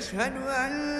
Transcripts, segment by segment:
أشهد أن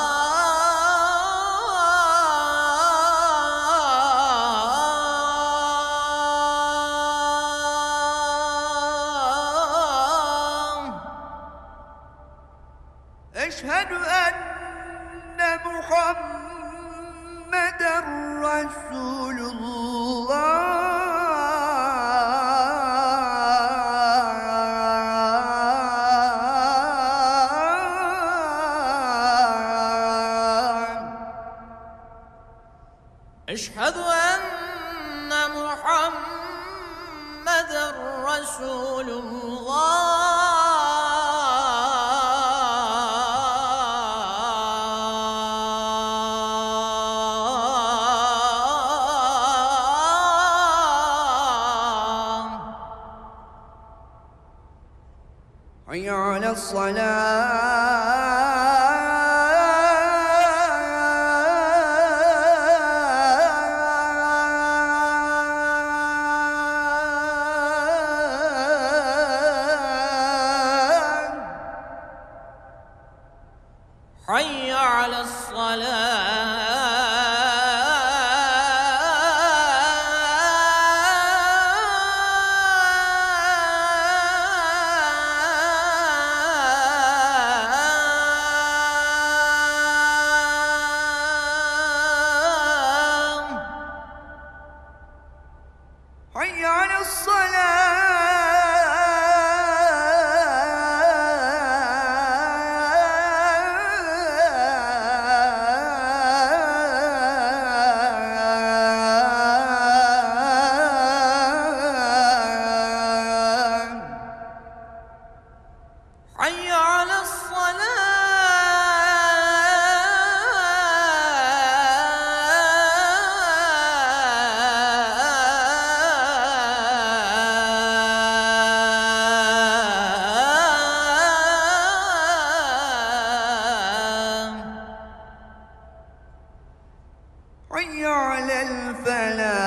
أشهد أن محمد رسول الله. أشهد أن محمد رسول الله. حي على الصلاة sonhar. يعلى الفلاح.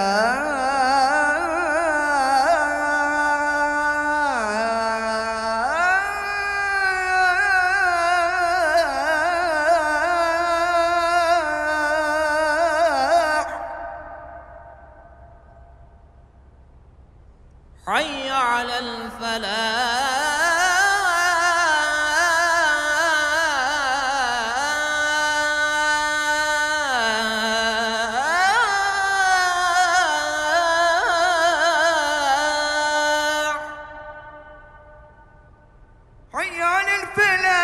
حي على الفلاح